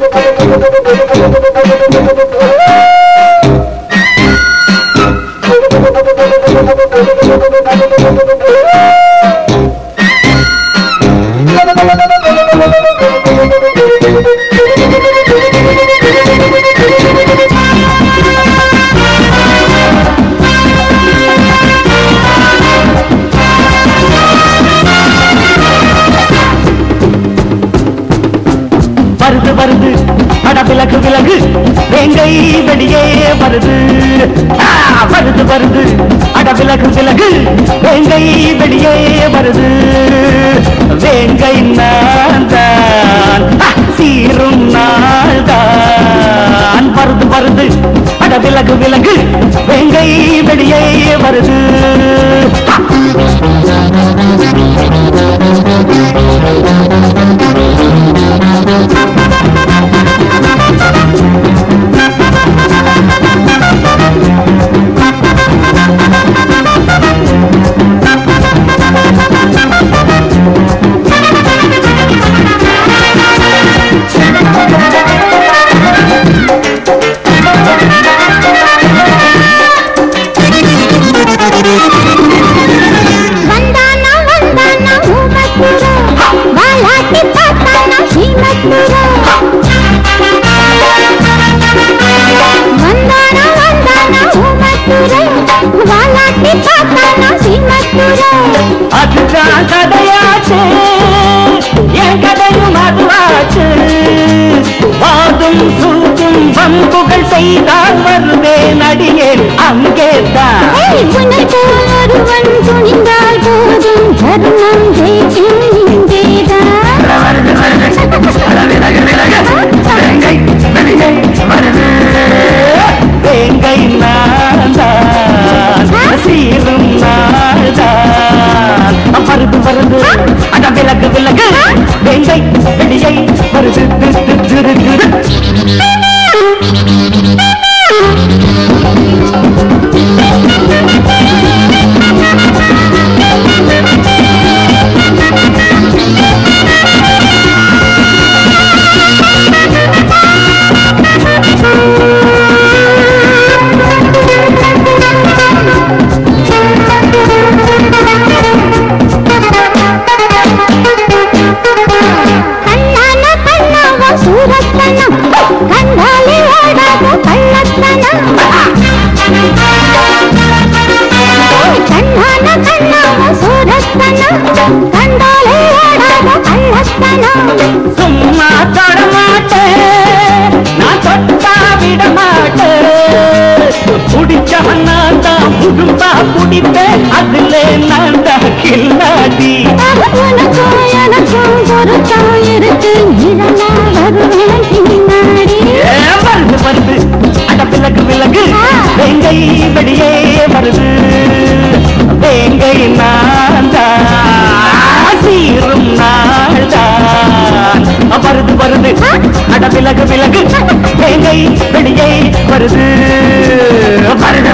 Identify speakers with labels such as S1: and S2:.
S1: ¡Gracias! விலகு விலகு. வேங்கை வெளியே வருது. வருது வருது. அட விலகு விலகு. வேங்கை வெளியே வருது. வேங்கை நான் சீரும் நாள் தான். வருது வருது. அட விலகு விலகு. வேங்கை வெளியே வருது.
S2: ஊமத்துர வாலாட்டி பார்த்தானா சீமத்துர
S1: அதுதான் கதையாச்சு என் கதையும் அதுவாச்சு. வாதும் சூதும் வம்புகள் செய்தால் வருவேன் அடியேன் அங்கேதான்.
S2: ஏய் உனக்கு ஒருவன் துணிந்தால் போதும். தருணம்
S1: அட விலகு விலகு வேங்கை வெளியே வருது சும்மா தொட நான் தொட்டா விட மாட்டேன் குடிச்சவன் நான் தான் புதும்பா அட விலகு. விலகு வெளியே வருது வருது